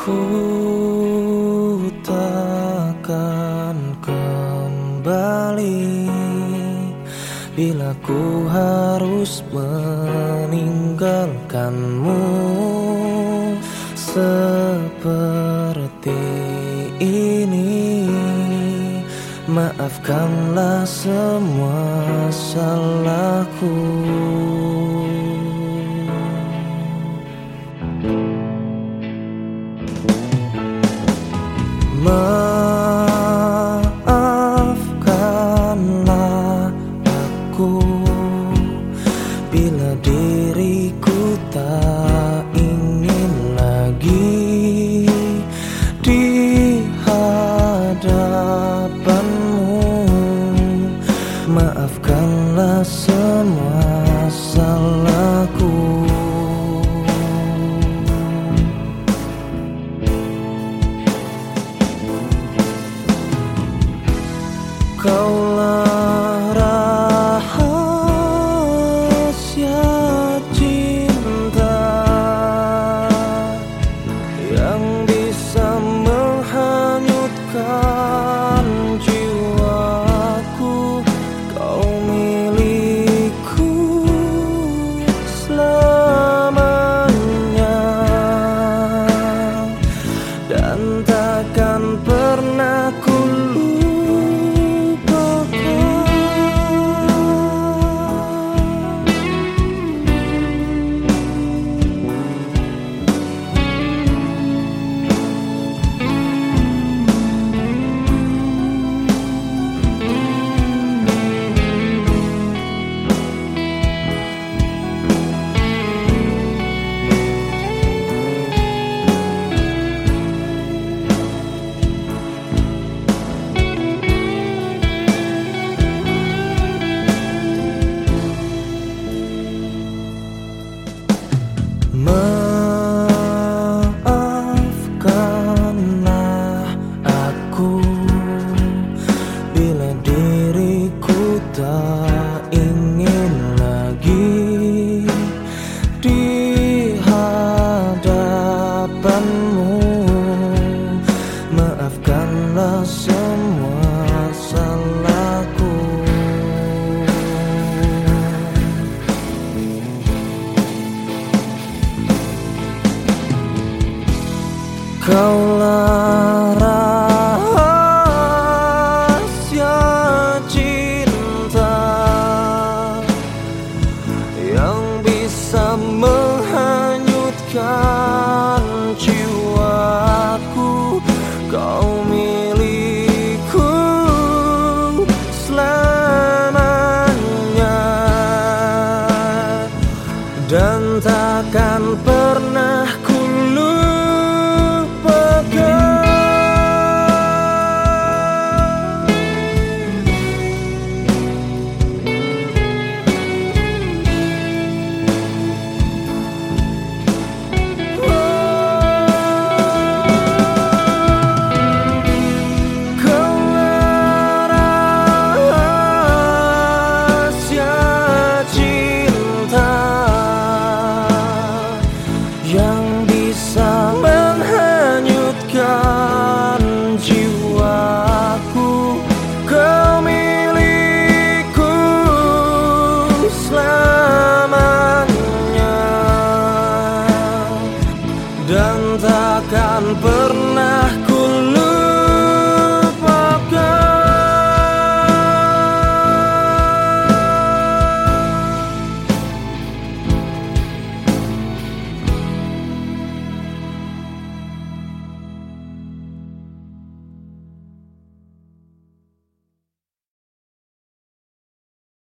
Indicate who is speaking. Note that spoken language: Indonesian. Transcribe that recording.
Speaker 1: Ku takkan kembali. Bila ku harus meninggalkanmu Seperti ini Maafkanlah semua salahku Bila diriku tak ingin lagi Di hadapanmu Maafkanlah semua salahku. Kaulah Maafkanlah go